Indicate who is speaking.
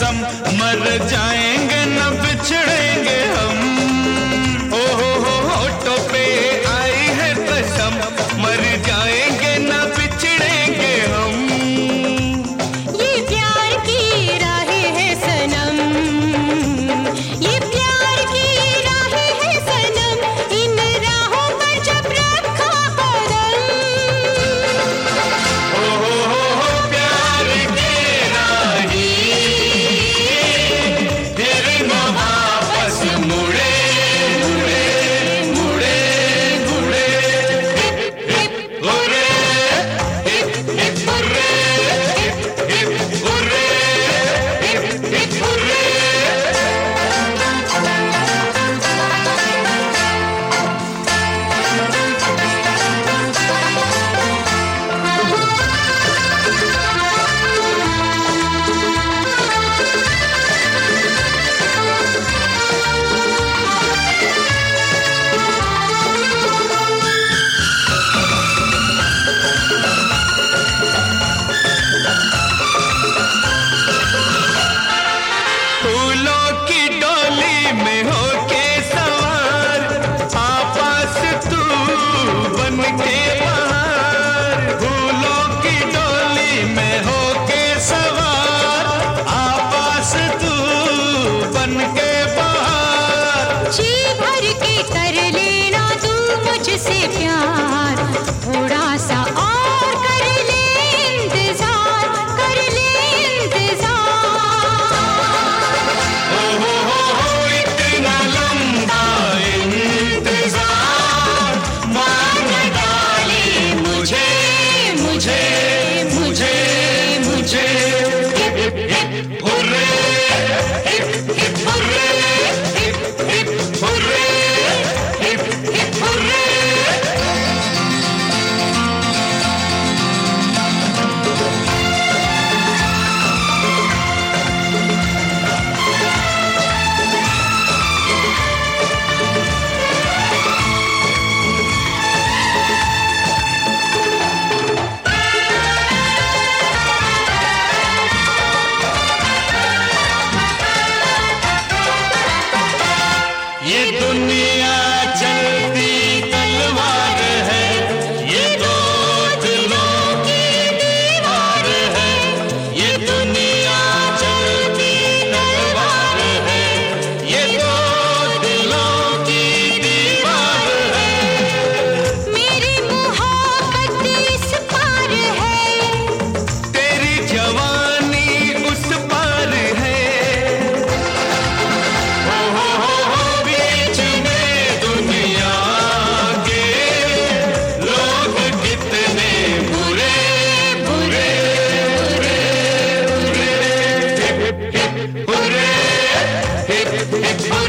Speaker 1: कसम मर जाएँगे नबी like him. hip, hip, hip, hip.